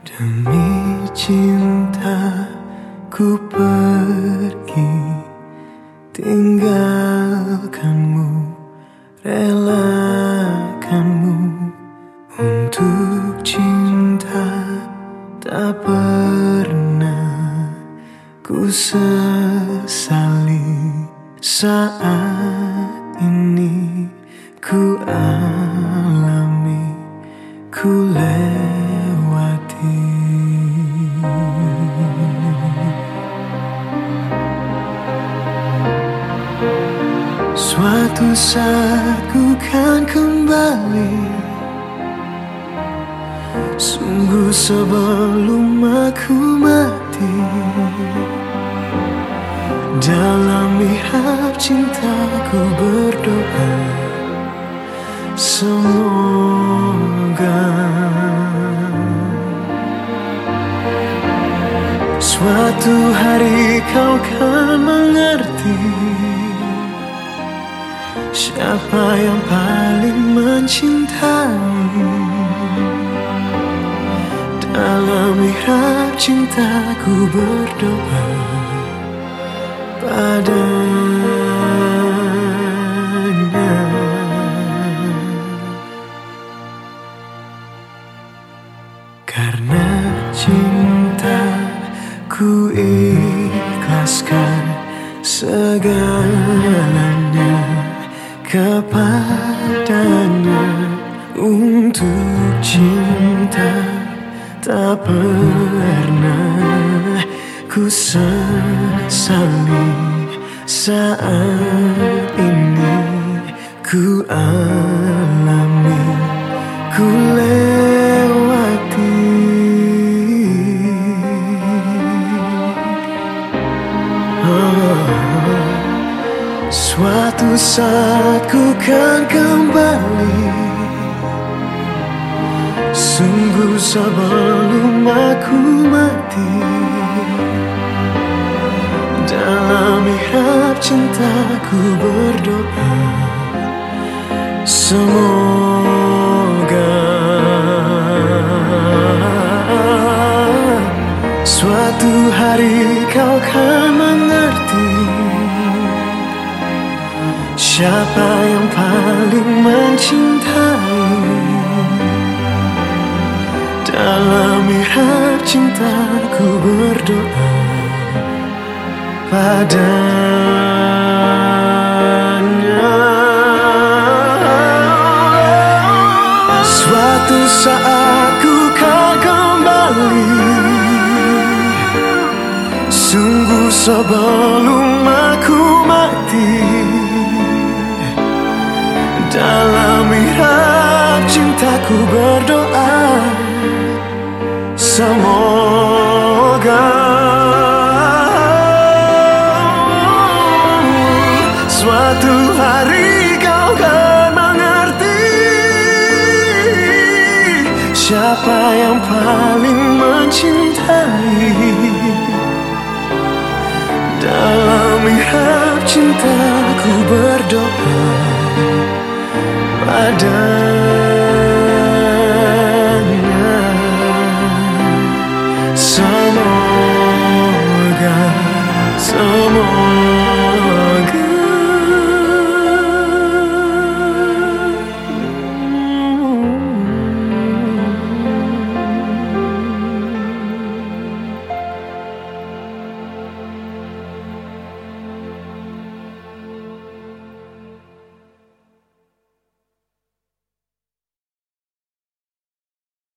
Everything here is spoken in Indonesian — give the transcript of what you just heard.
Demi cinta ku pergi Tinggalkanmu Relakanmu. Untuk cinta Tak pernah ku sesali. Saat ini ku alami Ku lewati Suatu saat ku kan kembali. Sungguh sebelum aku mati. Dalam mihrab cintaku berdoa Semoga. Suatu hari kau kan mengerti Siapa yang paling mencintai? Dalam mihrab cintaku berdoa Padanya. Karena cinta ku ikhlaskan segalanya kepadanya untuk cinta tak pernah ku sesali saat ini ku alami ku lewati Suatu saat ku kan kembali. Sungguh sebelum aku mati. Dalam mihrab cintaku berdoa. Semoga. Suatu hari kau kan mengerti Siapa yang paling mencintai? Dalam mihrab cintaku berdoa Padanya. Suatu saat ku kan kembali. Sungguh sebelum Semoga Suatu hari kau kan mengerti Siapa yang paling mencintai. Dalam mihrab cintaku berdoa padanya